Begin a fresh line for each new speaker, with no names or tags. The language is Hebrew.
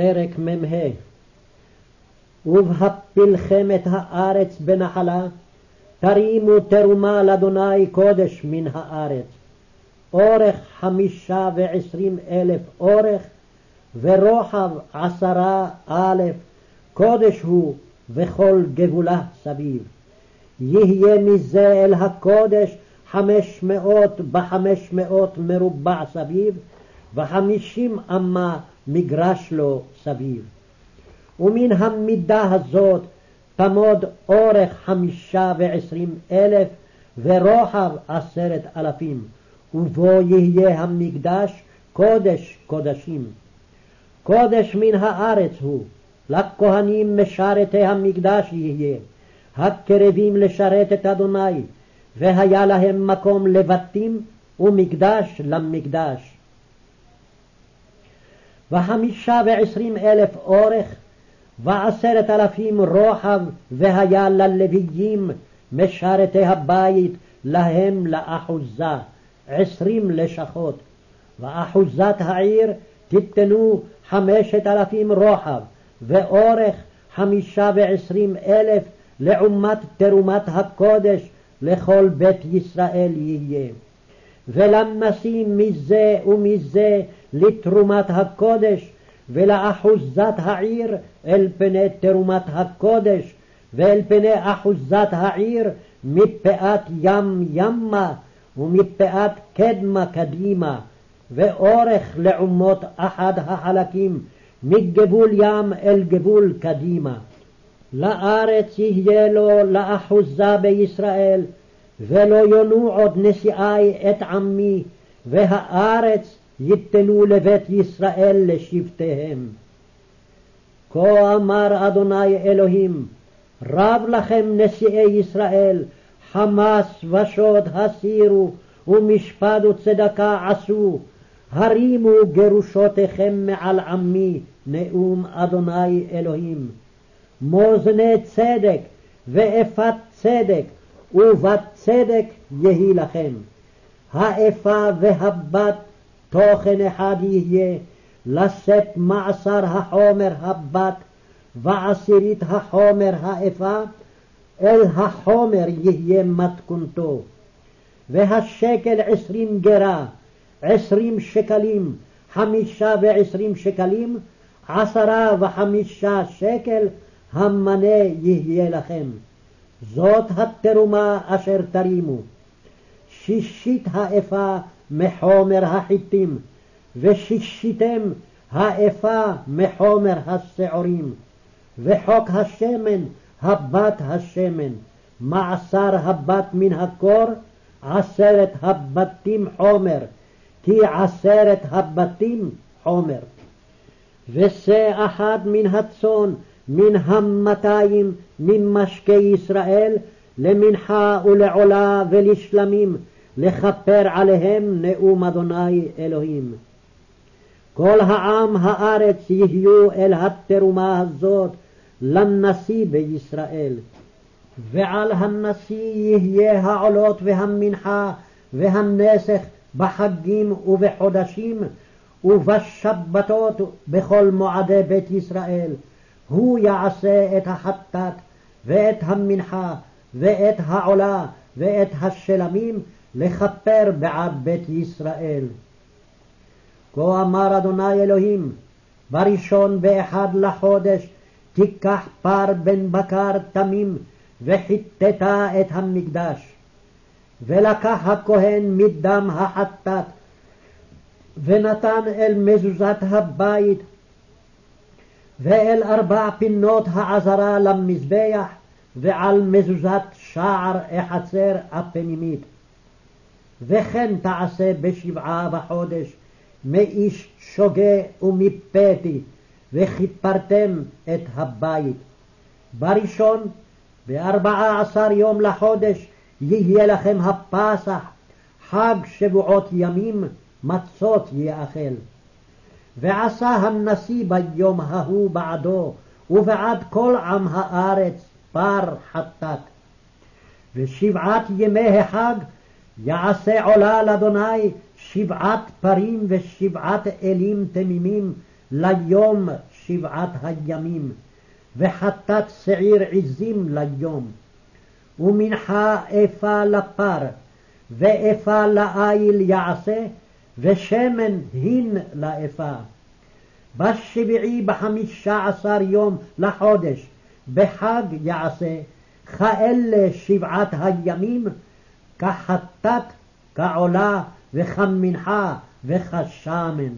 פרק מ"ה ובהפילכם את הארץ בנחלה, תרימו תרומה לאדוני קודש מן הארץ. אורך חמישה ועשרים אלף אורך, ורוחב עשרה א', קודש הוא וכל גבולה סביב. יהיה מזה אל הקודש חמש מאות בחמש מאות מרובע סביב, וחמישים אמה מגרש לו סביב. ומן המידה הזאת תמוד אורך חמישה ועשרים אלף ורוחב עשרת אלפים, ובו יהיה המקדש קודש קודשים. קודש מן הארץ הוא, לכהנים משרתי המקדש יהיה, הקרבים לשרת את אדוני, והיה להם מקום לבתים ומקדש למקדש. וחמישה ועשרים אלף אורך, ועשרת אלפים רוחב, והיה ללוויים משרתי הבית, להם לאחוזה, עשרים לשכות. ואחוזת העיר תיתנו חמשת אלפים רוחב, ואורך חמישה ועשרים אלף, לעומת תרומת הקודש לכל בית ישראל יהיה. ולמסים מזה ומזה לתרומת הקודש, ולאחוזת העיר אל פני תרומת הקודש, ואל פני אחוזת העיר מפאת ים ימה ומפאת קדמה קדימה, ואורך לעומות אחד החלקים מגבול ים אל גבול קדימה. לארץ יהיה לו לאחוזה בישראל, ולא יונו עוד נשיאי את עמי, והארץ ייתנו לבית ישראל לשבטיהם. כה אמר אדוני אלוהים, רב לכם נשיאי ישראל, חמס ושוד הסירו, ומשפט וצדקה עשו, הרימו גירושותיכם מעל עמי, נאום אדוני אלוהים. מאזני צדק ואפת צדק, ובת צדק יהי לכם. האפה והבת תוכן אחד יהיה, לשאת מעשר החומר הבת, ועשירית החומר האפה, אל החומר יהיה מתכונתו. והשקל עשרים גרה, עשרים שקלים, חמישה ועשרים שקלים, עשרה וחמישה שקל, המנה יהיה לכם. זאת התרומה אשר תרימו. שישית האפה מחומר החיטים, ושישיתם האפה מחומר השעורים, וחוק השמן הבת השמן, מעשר הבת מן הקור, עשרת הבתים חומר, כי עשרת הבתים חומר. ושה אחד מן הצאן, מן המאתיים ממשקי ישראל, למנחה ולעולה ולשלמים, לכפר עליהם נאום אדוני אלוהים. כל העם הארץ יהיו אל התרומה הזאת לנשיא בישראל. ועל הנשיא יהיה העולות והמנחה והנסך בחגים ובחודשים ובשבתות בכל מועדי בית ישראל. הוא יעשה את החטאת ואת המנחה ואת העולה ואת השלמים לכפר בעד בית ישראל. כה אמר אדוני אלוהים, בראשון באחד לחודש תיקח פר בן בקר תמים, וחיטטה את המקדש. ולקח הכהן מדם החטאת, ונתן אל מזוזת הבית, ואל ארבע פינות העזרה למזבח, ועל מזוזת שער החצר הפנימית. וכן תעשה בשבעה בחודש מאיש שוגה ומפתי, וכיפרתם את הבית. בראשון, בארבעה עשר יום לחודש, יהיה לכם הפסח, חג שבועות ימים, מצות יאכל. ועשה הנשיא ביום ההוא בעדו, ובעד כל עם הארץ, פר חטאת. ושבעת ימי החג יעשה עולה לאדוני שבעת פרים ושבעת אלים תמימים ליום שבעת הימים, וחטאת שעיר עזים ליום. ומנחה אפה לפר, ואפה לאיל יעשה, ושמן הין לאפה. בשביעי בחמישה עשר יום לחודש, בחג יעשה, כאלה שבעת הימים, כחטאת, כעולה, וכמנחה, וכשמן.